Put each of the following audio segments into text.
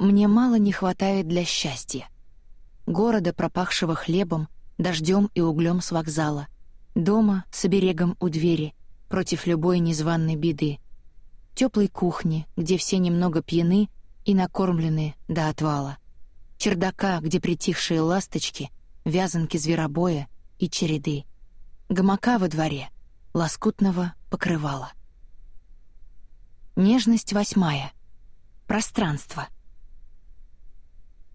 мне мало не хватает для счастья. Города, пропахшего хлебом, дождем и углем с вокзала, дома с оберегом у двери, против любой незваной беды, теплой кухни, где все немного пьяны и накормлены до отвала, чердака, где притихшие ласточки, вязанки зверобоя и череды, гамака во дворе, лоскутного покрывала. Нежность восьмая. Пространство.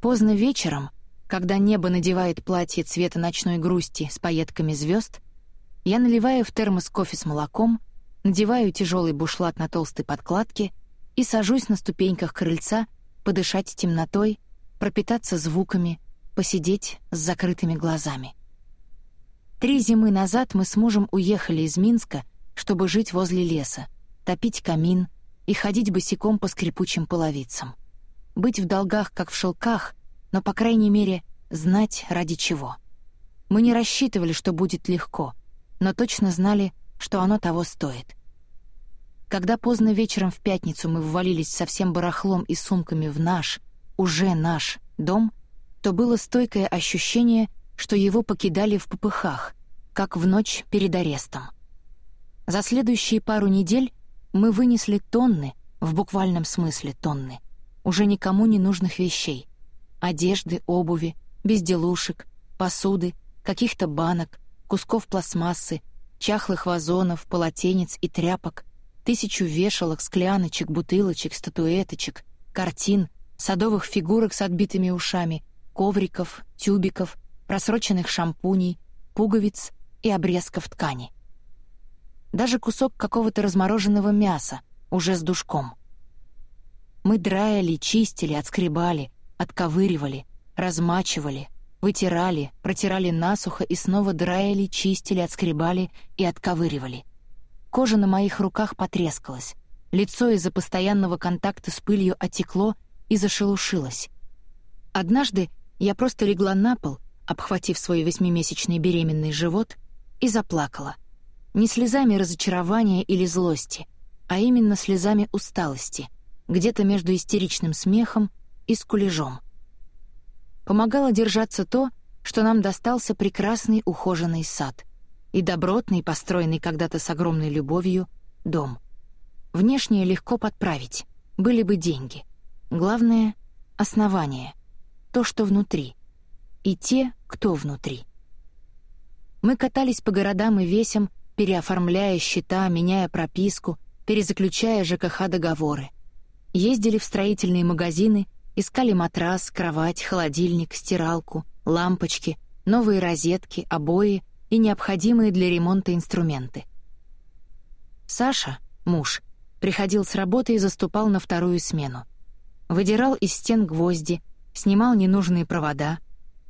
Поздно вечером, когда небо надевает платье цвета ночной грусти с пайетками звезд, я наливаю в термос кофе с молоком, надеваю тяжелый бушлат на толстой подкладке и сажусь на ступеньках крыльца подышать темнотой, пропитаться звуками, посидеть с закрытыми глазами. Три зимы назад мы с мужем уехали из Минска, чтобы жить возле леса, топить камин и ходить босиком по скрипучим половицам. Быть в долгах, как в шелках, но, по крайней мере, знать ради чего. Мы не рассчитывали, что будет легко — но точно знали, что оно того стоит. Когда поздно вечером в пятницу мы ввалились со всем барахлом и сумками в наш, уже наш, дом, то было стойкое ощущение, что его покидали в попыхах, как в ночь перед арестом. За следующие пару недель мы вынесли тонны, в буквальном смысле тонны, уже никому не нужных вещей. Одежды, обуви, безделушек, посуды, каких-то банок, кусков пластмассы, чахлых вазонов, полотенец и тряпок, тысячу вешалок, скляночек, бутылочек, статуэточек, картин, садовых фигурок с отбитыми ушами, ковриков, тюбиков, просроченных шампуней, пуговиц и обрезков ткани. Даже кусок какого-то размороженного мяса, уже с душком. Мы драили, чистили, отскребали, отковыривали, размачивали, Вытирали, протирали насухо и снова драили, чистили, отскребали и отковыривали. Кожа на моих руках потрескалась. Лицо из-за постоянного контакта с пылью отекло и зашелушилось. Однажды я просто легла на пол, обхватив свой восьмимесячный беременный живот, и заплакала. Не слезами разочарования или злости, а именно слезами усталости, где-то между истеричным смехом и скулежом помогало держаться то, что нам достался прекрасный ухоженный сад и добротный, построенный когда-то с огромной любовью, дом. Внешнее легко подправить, были бы деньги. Главное — основание, то, что внутри, и те, кто внутри. Мы катались по городам и весям, переоформляя счета, меняя прописку, перезаключая ЖКХ-договоры. Ездили в строительные магазины Искали матрас, кровать, холодильник, стиралку, лампочки, новые розетки, обои и необходимые для ремонта инструменты. Саша, муж, приходил с работы и заступал на вторую смену. Выдирал из стен гвозди, снимал ненужные провода,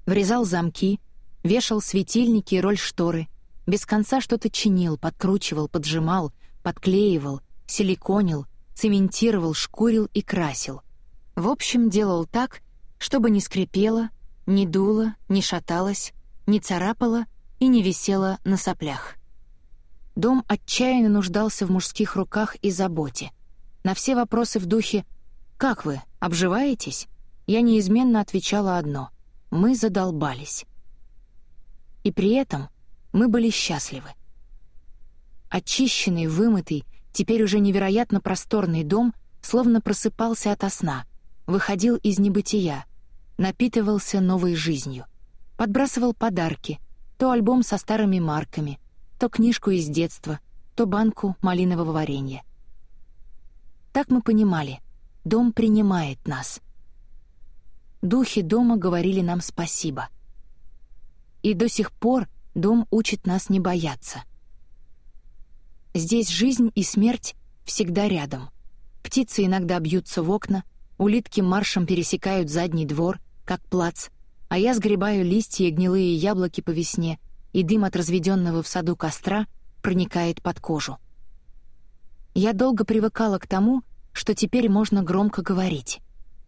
врезал замки, вешал светильники и роль шторы, без конца что-то чинил, подкручивал, поджимал, подклеивал, силиконил, цементировал, шкурил и красил. В общем, делал так, чтобы не скрипело, не дуло, не шаталось, не царапало и не висело на соплях. Дом отчаянно нуждался в мужских руках и заботе. На все вопросы в духе «Как вы, обживаетесь?» я неизменно отвечала одно — мы задолбались. И при этом мы были счастливы. Очищенный, вымытый, теперь уже невероятно просторный дом словно просыпался ото сна — выходил из небытия, напитывался новой жизнью, подбрасывал подарки, то альбом со старыми марками, то книжку из детства, то банку малинового варенья. Так мы понимали, дом принимает нас. Духи дома говорили нам спасибо. И до сих пор дом учит нас не бояться. Здесь жизнь и смерть всегда рядом. Птицы иногда бьются в окна — Улитки маршем пересекают задний двор, как плац, а я сгребаю листья и гнилые яблоки по весне, и дым от разведенного в саду костра проникает под кожу. Я долго привыкала к тому, что теперь можно громко говорить.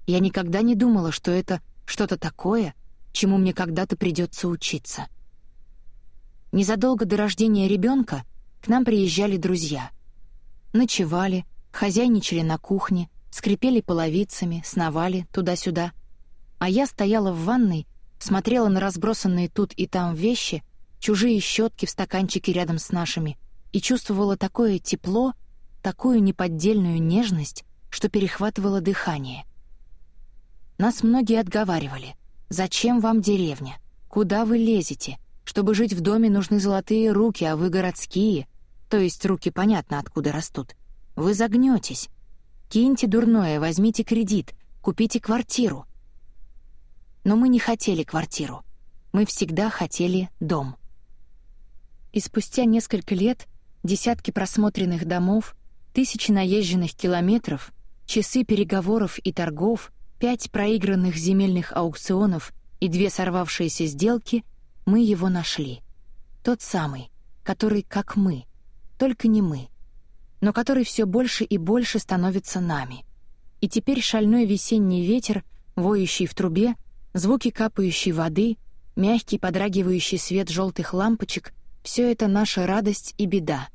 Я никогда не думала, что это что-то такое, чему мне когда-то придется учиться. Незадолго до рождения ребенка к нам приезжали друзья. Ночевали, хозяйничали на кухне, скрипели половицами, сновали туда-сюда. А я стояла в ванной, смотрела на разбросанные тут и там вещи, чужие щетки в стаканчике рядом с нашими, и чувствовала такое тепло, такую неподдельную нежность, что перехватывало дыхание. Нас многие отговаривали. «Зачем вам деревня? Куда вы лезете? Чтобы жить в доме, нужны золотые руки, а вы городские. То есть руки понятно, откуда растут. Вы загнетесь. Киньте дурное, возьмите кредит, купите квартиру. Но мы не хотели квартиру. Мы всегда хотели дом. И спустя несколько лет десятки просмотренных домов, тысячи наезженных километров, часы переговоров и торгов, пять проигранных земельных аукционов и две сорвавшиеся сделки, мы его нашли. Тот самый, который как мы, только не мы — но который все больше и больше становится нами. И теперь шальной весенний ветер, воющий в трубе, звуки капающей воды, мягкий подрагивающий свет желтых лампочек — все это наша радость и беда,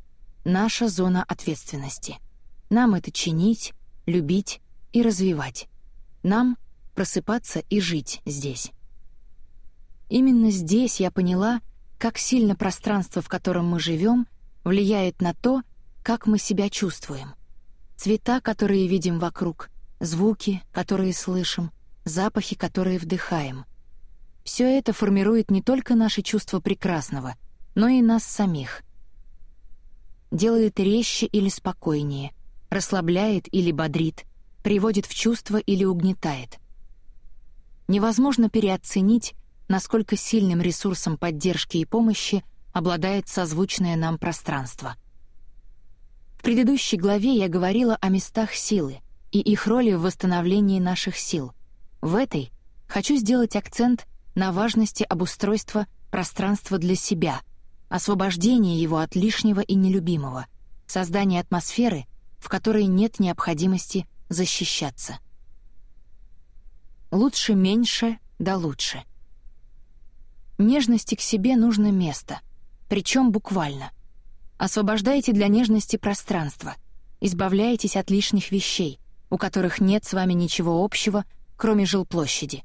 наша зона ответственности. Нам это чинить, любить и развивать. Нам просыпаться и жить здесь. Именно здесь я поняла, как сильно пространство, в котором мы живем, влияет на то, как мы себя чувствуем. Цвета, которые видим вокруг, звуки, которые слышим, запахи, которые вдыхаем. Все это формирует не только наше чувство прекрасного, но и нас самих. Делает резче или спокойнее, расслабляет или бодрит, приводит в чувство или угнетает. Невозможно переоценить, насколько сильным ресурсом поддержки и помощи обладает созвучное нам пространство. В предыдущей главе я говорила о местах силы и их роли в восстановлении наших сил. В этой хочу сделать акцент на важности обустройства пространства для себя, освобождения его от лишнего и нелюбимого, создания атмосферы, в которой нет необходимости защищаться. Лучше меньше, да лучше. Нежности к себе нужно место, причем буквально — Освобождайте для нежности пространство. Избавляйтесь от лишних вещей, у которых нет с вами ничего общего, кроме жилплощади.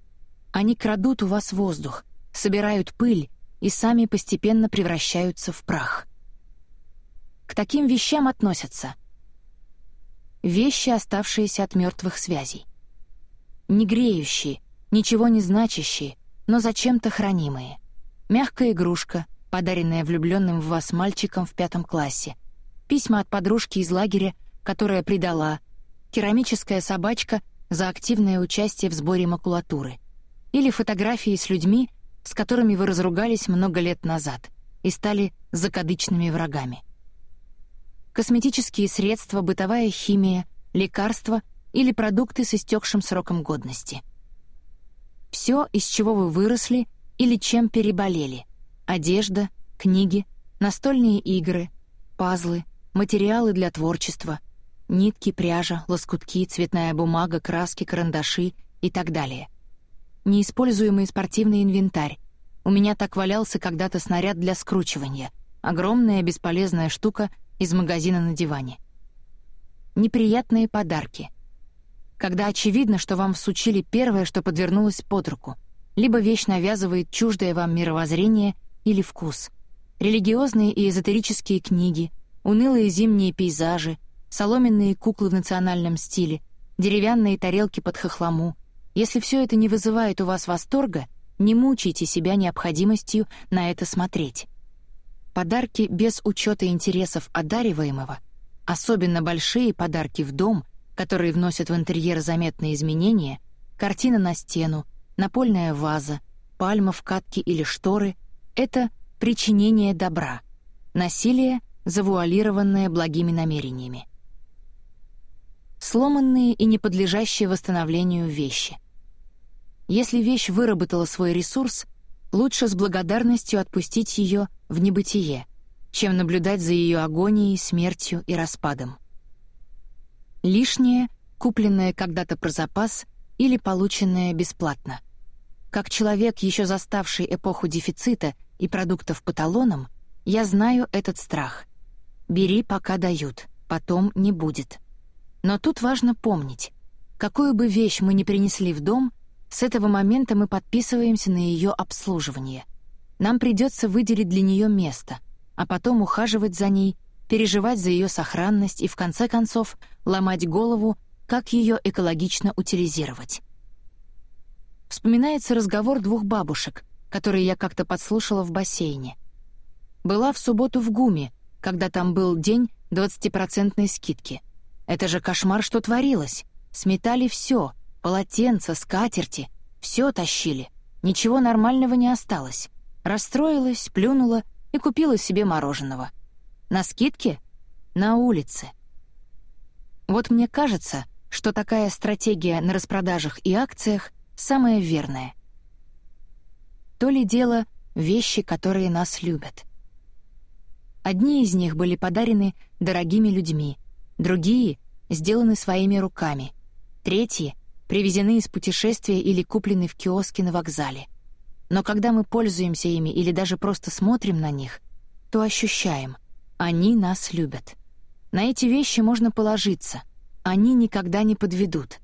Они крадут у вас воздух, собирают пыль и сами постепенно превращаются в прах. К таким вещам относятся вещи, оставшиеся от мертвых связей. Не греющие, ничего не значащие, но зачем-то хранимые. Мягкая игрушка — подаренная влюбленным в вас мальчиком в пятом классе, письма от подружки из лагеря, которая предала, керамическая собачка за активное участие в сборе макулатуры или фотографии с людьми, с которыми вы разругались много лет назад и стали закадычными врагами. Косметические средства, бытовая химия, лекарства или продукты с истекшим сроком годности. Все, из чего вы выросли или чем переболели — Одежда, книги, настольные игры, пазлы, материалы для творчества, нитки, пряжа, лоскутки, цветная бумага, краски, карандаши и так далее. Неиспользуемый спортивный инвентарь. У меня так валялся когда-то снаряд для скручивания. Огромная бесполезная штука из магазина на диване. Неприятные подарки. Когда очевидно, что вам всучили первое, что подвернулось под руку, либо вещь навязывает чуждое вам мировоззрение — или вкус. Религиозные и эзотерические книги, унылые зимние пейзажи, соломенные куклы в национальном стиле, деревянные тарелки под хохлому. Если все это не вызывает у вас восторга, не мучайте себя необходимостью на это смотреть. Подарки без учета интересов одариваемого, особенно большие подарки в дом, которые вносят в интерьер заметные изменения, картина на стену, напольная ваза, пальма в катке или шторы — это причинение добра, насилие, завуалированное благими намерениями. Сломанные и не подлежащие восстановлению вещи. Если вещь выработала свой ресурс, лучше с благодарностью отпустить ее в небытие, чем наблюдать за ее агонией, смертью и распадом. Лишнее, купленное когда-то про запас или полученное бесплатно. Как человек, еще заставший эпоху дефицита — и продуктов по талонам, я знаю этот страх. Бери, пока дают, потом не будет. Но тут важно помнить, Какую бы вещь мы ни принесли в дом, с этого момента мы подписываемся на ее обслуживание. Нам придется выделить для нее место, а потом ухаживать за ней, переживать за ее сохранность и, в конце концов, ломать голову, как ее экологично утилизировать. Вспоминается разговор двух бабушек, которые я как-то подслушала в бассейне. Была в субботу в ГУМе, когда там был день 20% скидки. Это же кошмар, что творилось. Сметали все — полотенца, скатерти, все тащили. Ничего нормального не осталось. Расстроилась, плюнула и купила себе мороженого. На скидке? На улице. Вот мне кажется, что такая стратегия на распродажах и акциях самая верная. То ли дело вещи, которые нас любят. Одни из них были подарены дорогими людьми, другие — сделаны своими руками, третьи — привезены из путешествия или куплены в киоске на вокзале. Но когда мы пользуемся ими или даже просто смотрим на них, то ощущаем — они нас любят. На эти вещи можно положиться, они никогда не подведут.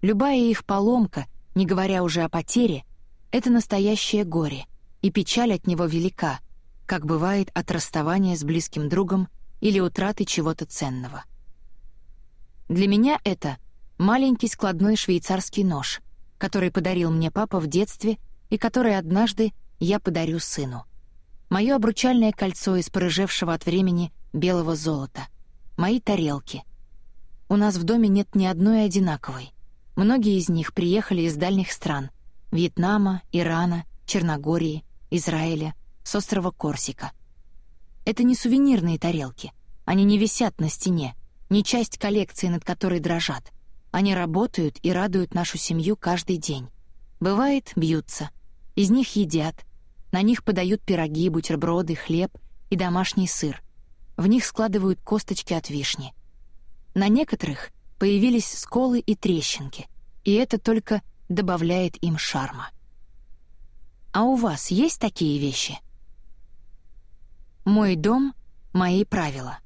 Любая их поломка, не говоря уже о потере, — это настоящее горе, и печаль от него велика — как бывает от расставания с близким другом или утраты чего-то ценного. Для меня это маленький складной швейцарский нож, который подарил мне папа в детстве и который однажды я подарю сыну. Мое обручальное кольцо из порыжевшего от времени белого золота. Мои тарелки. У нас в доме нет ни одной одинаковой. Многие из них приехали из дальних стран — Вьетнама, Ирана, Черногории, Израиля — с острова Корсика. Это не сувенирные тарелки. Они не висят на стене, не часть коллекции, над которой дрожат. Они работают и радуют нашу семью каждый день. Бывает, бьются. Из них едят. На них подают пироги, бутерброды, хлеб и домашний сыр. В них складывают косточки от вишни. На некоторых появились сколы и трещинки, и это только добавляет им шарма. А у вас есть такие вещи? Мой дом — мои правила.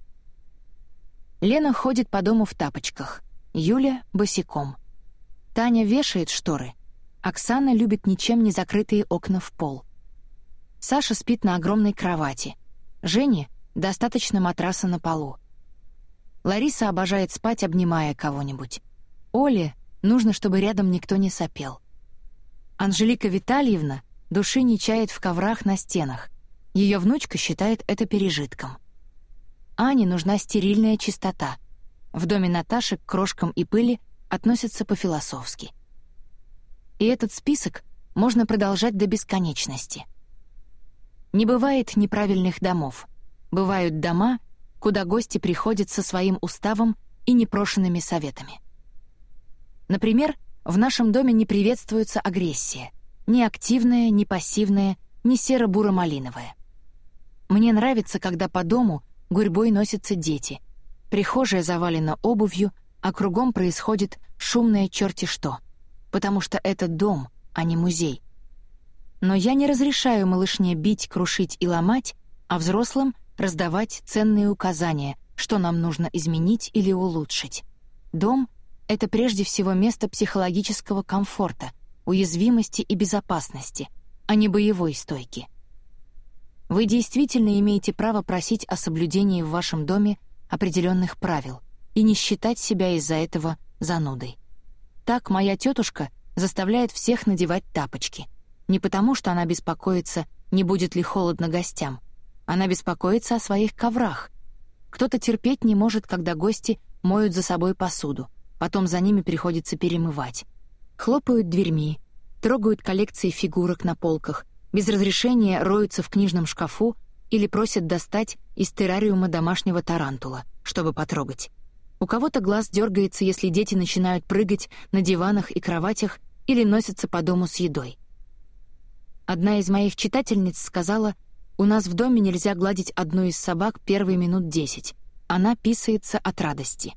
Лена ходит по дому в тапочках, Юля — босиком. Таня вешает шторы, Оксана любит ничем не закрытые окна в пол. Саша спит на огромной кровати, Жене достаточно матраса на полу. Лариса обожает спать, обнимая кого-нибудь. Оле нужно, чтобы рядом никто не сопел. Анжелика Витальевна души не чает в коврах на стенах, ее внучка считает это пережитком. Ане нужна стерильная чистота. В доме Наташи к крошкам и пыли относятся по-философски. И этот список можно продолжать до бесконечности. Не бывает неправильных домов. Бывают дома, куда гости приходят со своим уставом и непрошенными советами. Например, в нашем доме не приветствуется агрессия. Ни активная, ни пассивная, ни серо-буро-малиновая. Мне нравится, когда по дому гурьбой носятся дети. Прихожая завалена обувью, а кругом происходит шумное черти что. Потому что это дом, а не музей. Но я не разрешаю малышне бить, крушить и ломать, а взрослым раздавать ценные указания, что нам нужно изменить или улучшить. Дом — это прежде всего место психологического комфорта, уязвимости и безопасности, а не боевой стойки — вы действительно имеете право просить о соблюдении в вашем доме определенных правил и не считать себя из-за этого занудой. Так моя тетушка заставляет всех надевать тапочки. Не потому, что она беспокоится, не будет ли холодно гостям. Она беспокоится о своих коврах. Кто-то терпеть не может, когда гости моют за собой посуду, потом за ними приходится перемывать. Хлопают дверьми, трогают коллекции фигурок на полках — без разрешения роются в книжном шкафу или просят достать из террариума домашнего тарантула, чтобы потрогать. У кого-то глаз дергается, если дети начинают прыгать на диванах и кроватях или носятся по дому с едой. Одна из моих читательниц сказала, «У нас в доме нельзя гладить одну из собак первые минут десять. Она писается от радости».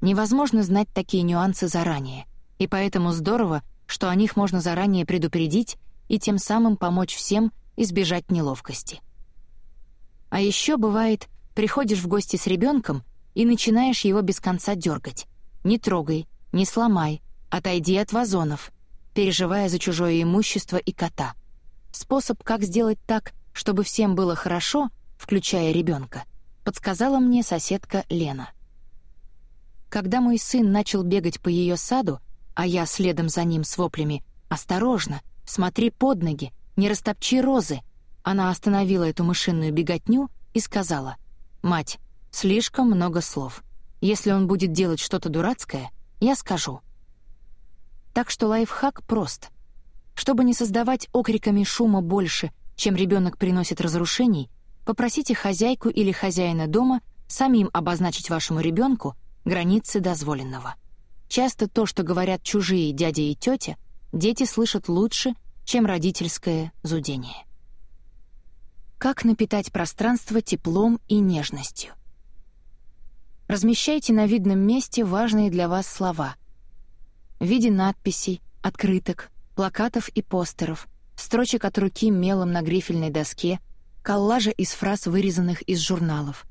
Невозможно знать такие нюансы заранее, и поэтому здорово, что о них можно заранее предупредить и тем самым помочь всем избежать неловкости. А еще бывает, приходишь в гости с ребенком и начинаешь его без конца дергать. Не трогай, не сломай, Отойди от вазонов, переживая за чужое имущество и кота. Способ, как сделать так, чтобы всем было хорошо, включая ребенка, подсказала мне соседка Лена. Когда мой сын начал бегать по ее саду, а я следом за ним с воплями «Осторожно! Смотри под ноги! Не растопчи розы!» Она остановила эту мышиную беготню и сказала «Мать, слишком много слов. Если он будет делать что-то дурацкое, я скажу». Так что лайфхак прост. Чтобы не создавать окриками шума больше, чем ребенок приносит разрушений, попросите хозяйку или хозяина дома самим обозначить вашему ребенку границы дозволенного. Часто то, что говорят чужие дядя и тетя, дети слышат лучше, чем родительское зудение. Как напитать пространство теплом и нежностью? Размещайте на видном месте важные для вас слова. В виде надписей, открыток, плакатов и постеров, строчек от руки мелом на грифельной доске, коллажа из фраз, вырезанных из журналов.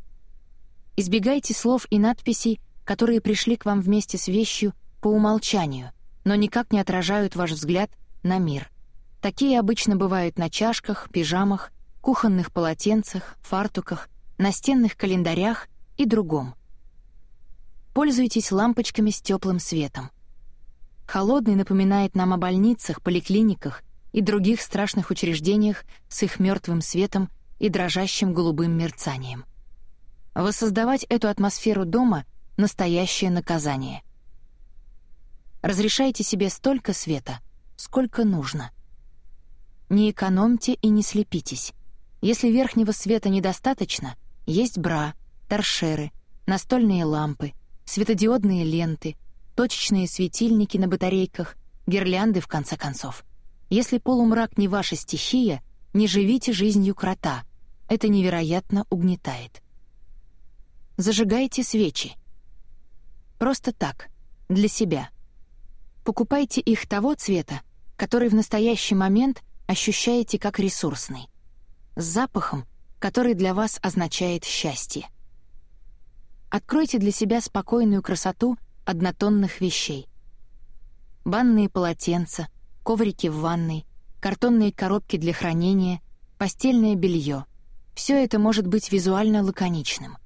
Избегайте слов и надписей, которые пришли к вам вместе с вещью по умолчанию, но никак не отражают ваш взгляд на мир. Такие обычно бывают на чашках, пижамах, кухонных полотенцах, фартуках, настенных календарях и другом. Пользуйтесь лампочками с теплым светом. Холодный напоминает нам о больницах, поликлиниках и других страшных учреждениях с их мертвым светом и дрожащим голубым мерцанием. Воссоздавать эту атмосферу дома — настоящее наказание. Разрешайте себе столько света, сколько нужно. Не экономьте и не слепитесь. Если верхнего света недостаточно, есть бра, торшеры, настольные лампы, светодиодные ленты, точечные светильники на батарейках, гирлянды в конце концов. Если полумрак не ваша стихия, не живите жизнью крота. Это невероятно угнетает. Зажигайте свечи. Просто так, для себя. Покупайте их того цвета, который в настоящий момент ощущаете как ресурсный. С запахом, который для вас означает счастье. Откройте для себя спокойную красоту однотонных вещей. Банные полотенца, коврики в ванной, картонные коробки для хранения, постельное белье. Все это может быть визуально лаконичным.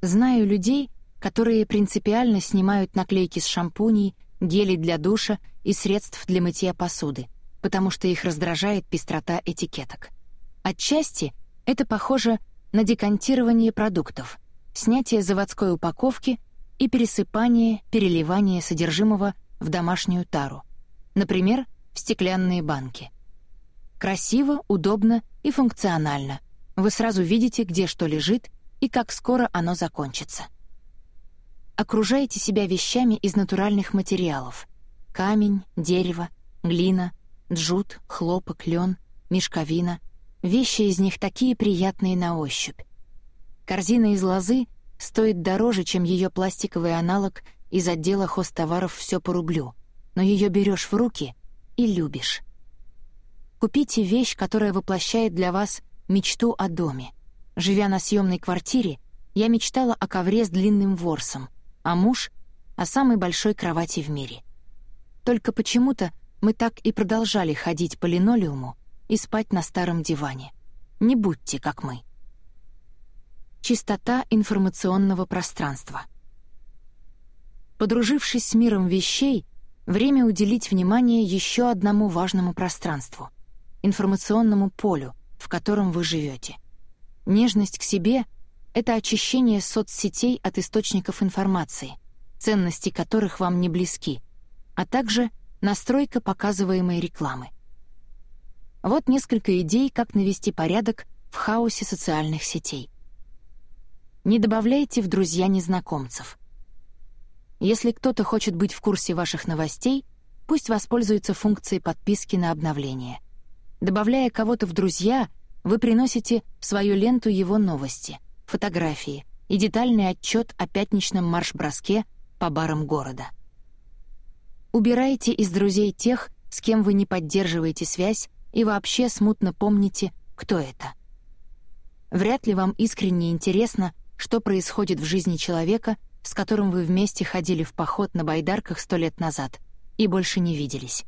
Знаю людей, которые принципиально снимают наклейки с шампуней, гелей для душа и средств для мытья посуды, потому что их раздражает пестрота этикеток. Отчасти это похоже на декантирование продуктов, снятие заводской упаковки и пересыпание, переливание содержимого в домашнюю тару, например, в стеклянные банки. Красиво, удобно и функционально. Вы сразу видите, где что лежит и как скоро оно закончится. Окружайте себя вещами из натуральных материалов. Камень, дерево, глина, джут, хлопок, лен, мешковина. Вещи из них такие приятные на ощупь. Корзина из лозы стоит дороже, чем ее пластиковый аналог из отдела хозтоваров «Все по рублю», но ее берешь в руки и любишь. Купите вещь, которая воплощает для вас мечту о доме. Живя на съемной квартире, я мечтала о ковре с длинным ворсом — а муж — о самой большой кровати в мире. Только почему-то мы так и продолжали ходить по линолеуму и спать на старом диване. Не будьте, как мы. Чистота информационного пространства. Подружившись с миром вещей, время уделить внимание еще одному важному пространству — информационному полю, в котором вы живете. Нежность к себе — это очищение соцсетей от источников информации, ценности которых вам не близки, а также настройка показываемой рекламы. Вот несколько идей, как навести порядок в хаосе социальных сетей. Не добавляйте в друзья незнакомцев. Если кто-то хочет быть в курсе ваших новостей, пусть воспользуется функцией подписки на обновление. Добавляя кого-то в друзья, вы приносите в свою ленту его новости — фотографии и детальный отчет о пятничном марш-броске по барам города. Убирайте из друзей тех, с кем вы не поддерживаете связь и вообще смутно помните, кто это. Вряд ли вам искренне интересно, что происходит в жизни человека, с которым вы вместе ходили в поход на байдарках сто лет назад, и больше не виделись.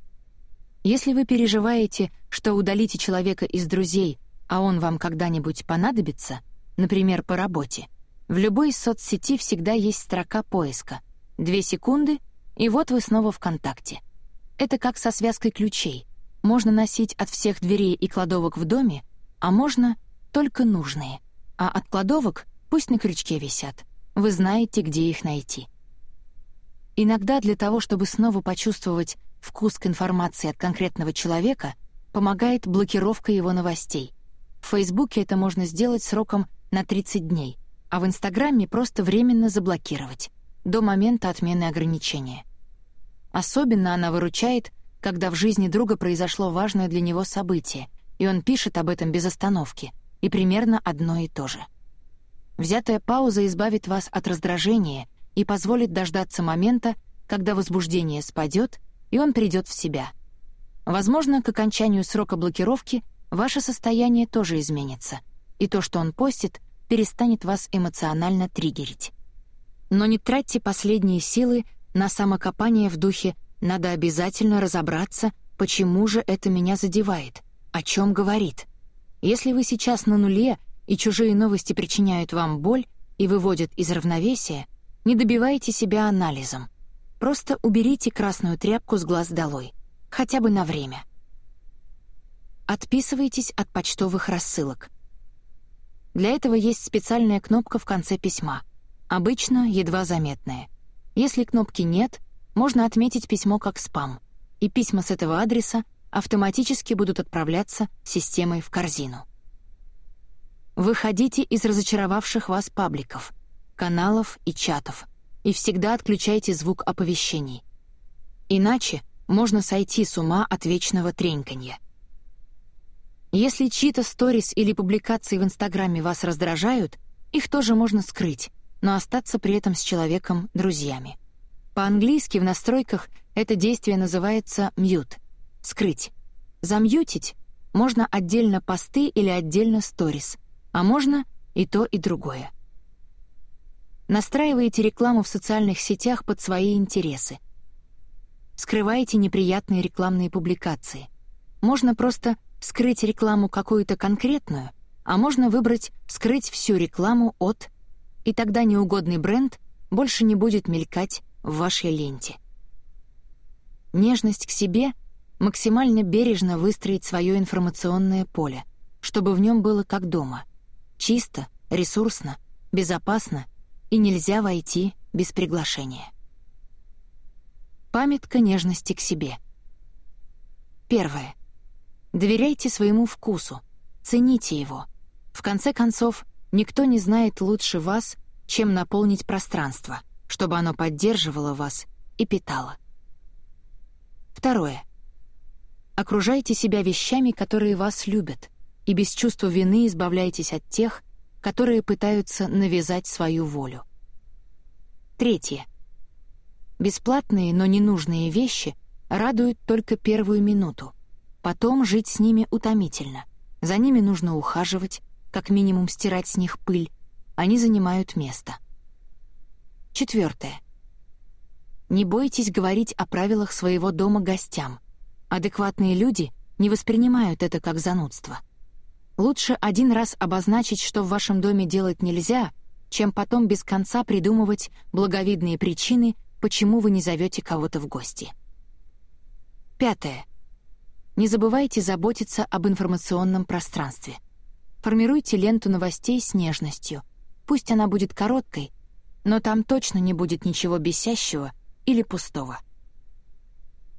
Если вы переживаете, что удалите человека из друзей, а он вам когда-нибудь понадобится, например, по работе, в любой соцсети всегда есть строка поиска. Две секунды, и вот вы снова в контакте. Это как со связкой ключей. Можно носить от всех дверей и кладовок в доме, а можно только нужные. А от кладовок пусть на крючке висят. Вы знаете, где их найти. Иногда для того, чтобы снова почувствовать вкус к информации от конкретного человека, помогает блокировка его новостей. В Фейсбуке это можно сделать сроком на 30 дней — а в Инстаграме просто временно заблокировать до момента отмены ограничения. Особенно она выручает, когда в жизни друга произошло важное для него событие, и он пишет об этом без остановки, и примерно одно и то же. Взятая пауза избавит вас от раздражения и позволит дождаться момента, когда возбуждение спадет, и он придет в себя. Возможно, к окончанию срока блокировки ваше состояние тоже изменится, и то, что он постит, перестанет вас эмоционально триггерить. Но не тратьте последние силы на самокопание в духе «надо обязательно разобраться, почему же это меня задевает, о чем говорит». Если вы сейчас на нуле, и чужие новости причиняют вам боль и выводят из равновесия, не добивайте себя анализом. Просто уберите красную тряпку с глаз долой, хотя бы на время. Отписывайтесь от почтовых рассылок. Для этого есть специальная кнопка в конце письма, обычно едва заметная. Если кнопки нет, можно отметить письмо как спам, и письма с этого адреса автоматически будут отправляться системой в корзину. Выходите из разочаровавших вас пабликов, каналов и чатов и всегда отключайте звук оповещений. Иначе можно сойти с ума от вечного треньканья. Если чьи-то сторис или публикации в Инстаграме вас раздражают, их тоже можно скрыть, но остаться при этом с человеком друзьями. По-английски в настройках это действие называется «мьют» — «скрыть». Замьютить можно отдельно посты или отдельно сторис, а можно и то, и другое. Настраиваете рекламу в социальных сетях под свои интересы. Скрываете неприятные рекламные публикации. Можно просто скрыть рекламу какую-то конкретную, а можно выбрать «скрыть всю рекламу от», и тогда неугодный бренд больше не будет мелькать в вашей ленте. Нежность к себе — максимально бережно выстроить свое информационное поле, чтобы в нем было как дома. Чисто, ресурсно, безопасно и нельзя войти без приглашения. Памятка нежности к себе. Первое — Доверяйте своему вкусу, цените его. В конце концов, никто не знает лучше вас, чем наполнить пространство, чтобы оно поддерживало вас и питало. Второе. Окружайте себя вещами, которые вас любят, и без чувства вины избавляйтесь от тех, которые пытаются навязать свою волю. Третье. Бесплатные, но ненужные вещи радуют только первую минуту, Потом жить с ними утомительно. За ними нужно ухаживать, как минимум стирать с них пыль. Они занимают место. Четвертое. Не бойтесь говорить о правилах своего дома гостям. Адекватные люди не воспринимают это как занудство. Лучше один раз обозначить, что в вашем доме делать нельзя, чем потом без конца придумывать благовидные причины, почему вы не зовете кого-то в гости. Пятое. Не забывайте заботиться об информационном пространстве. Формируйте ленту новостей с нежностью. Пусть она будет короткой, но там точно не будет ничего бесящего или пустого.